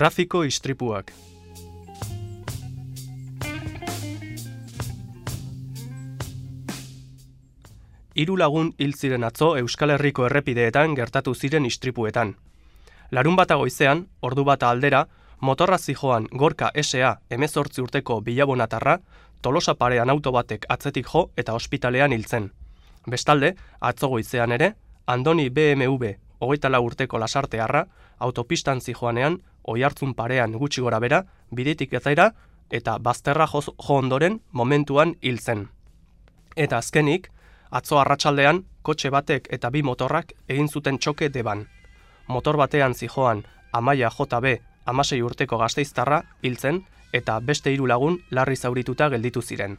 Trafiko istripuak. Hiru lagun hil ziren atzo Euskal Herriko errepideetan gertatu ziren istripuetan. Larun bata goizean, ordu bata aldera, motorra zijoan gorka SA emezortzi urteko bilabonatarra, tolosa parean auto batek atzetik jo eta ospitalean hiltzen. Bestalde, atzo goizean ere, Andoni BMW hogeita urteko lasartearra, autopistan zijoanean, oi hartzun parean gutxi gora bera, bidetik ezaira, eta bazterra jo, jo ondoren momentuan hiltzen. Eta azkenik, atzo arratsaldean kotxe batek eta bi motorrak egin zuten txoke deban. Motor batean zijoan Amaia JB amasei urteko gazteiztarra hiltzen eta beste hiru lagun larri zaurituta gelditu ziren.